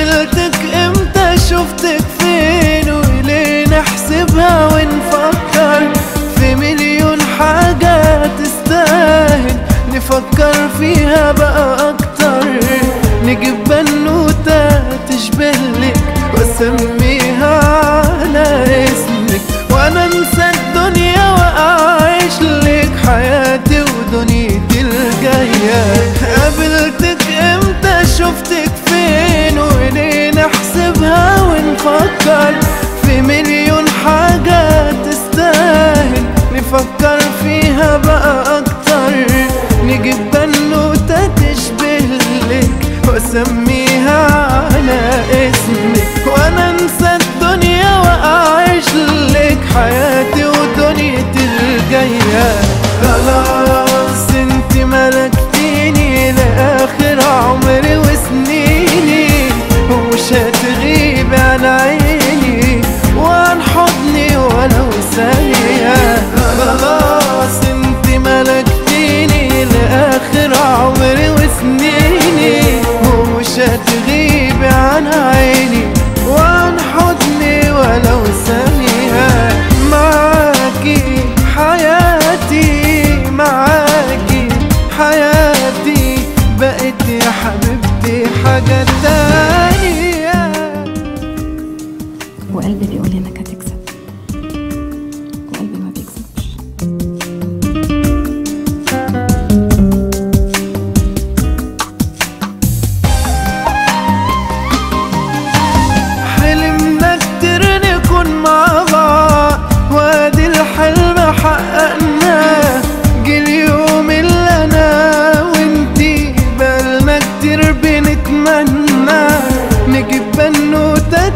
قابلتك إمتى؟ شفتك فين؟ وليه نحسبها ونفكر في مليون حاجة تستاهل. نفكر فيها بقى أكتر. نجيب بنوتة تشبهلك وأسميها على اسمك. وأنا انسى ناخدها ونفكر في مليون حاجة تستاهل. نفكر فيها بقى أكتر. نجيب بنوتة تشبه لك وأسميها عليك مشيت غيب علي.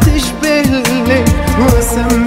تشبهني. وسمي